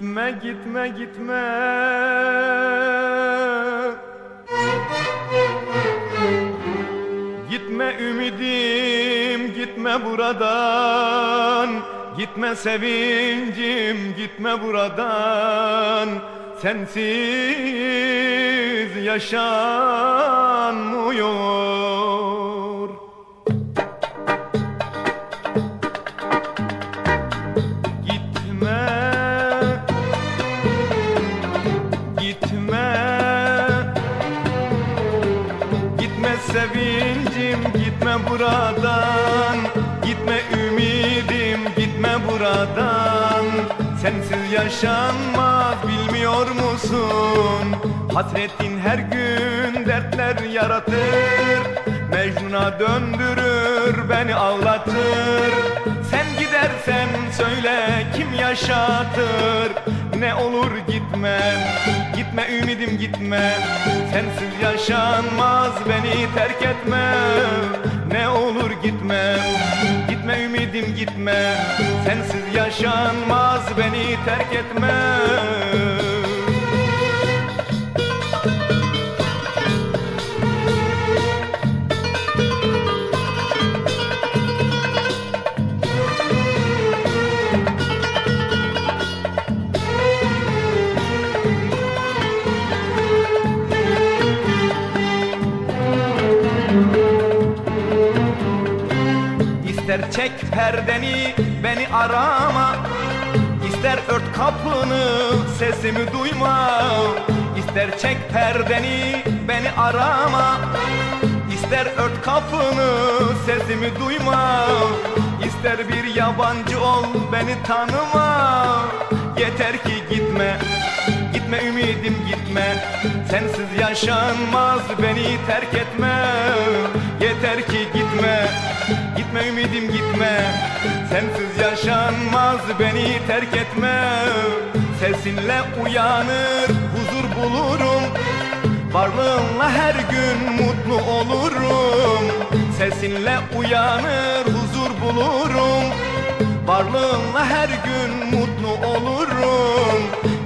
Gitme gitme gitme. Gitme ümidim gitme buradan. Gitme sevincim gitme buradan. Sensiz yaşanmıyor sevincim gitme buradan. Gitme ümidim gitme buradan. Sensiz yaşanmaz bilmiyor musun? Hasretin her gün dertler yaratır. Mecnun'a döndürür beni ağlatır Sen gidersen söyle kim yaşatır Ne olur gitme. Gitme ümidim gitme. Sensiz yaşanmaz beni terk etme. Ne olur gitme. Gitme ümidim gitme. Sensiz yaşanmaz beni terk etme İster çek perdeni beni arama. İster ört kapını sesimi duyma. İster çek perdeni beni arama. İster ört kapını sesimi duyma. İster bir yabancı ol beni tanıma. Yeter ki gitme Gitme ümidim gitme. Sensiz yaşanmaz beni terk etme. Yeter ki gitme Gitme ümidim gitme. Sensiz yaşanmaz beni terk etme. Sesinle uyanır huzur bulurum. Varlığınla her gün mutlu olurum. Sesinle uyanır huzur bulurum. Varlığınla her gün mutlu olurum.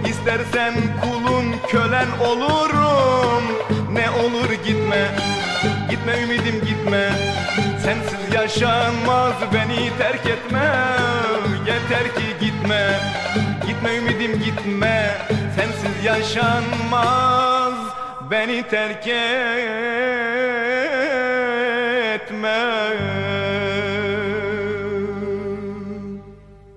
İstersen kulun kölen olurum Gitme ümidim gitme. Sensiz yaşanmaz beni terk etme. Yeter ki gitme. Gitme ümidim gitme. Sensiz yaşanmaz beni terk etme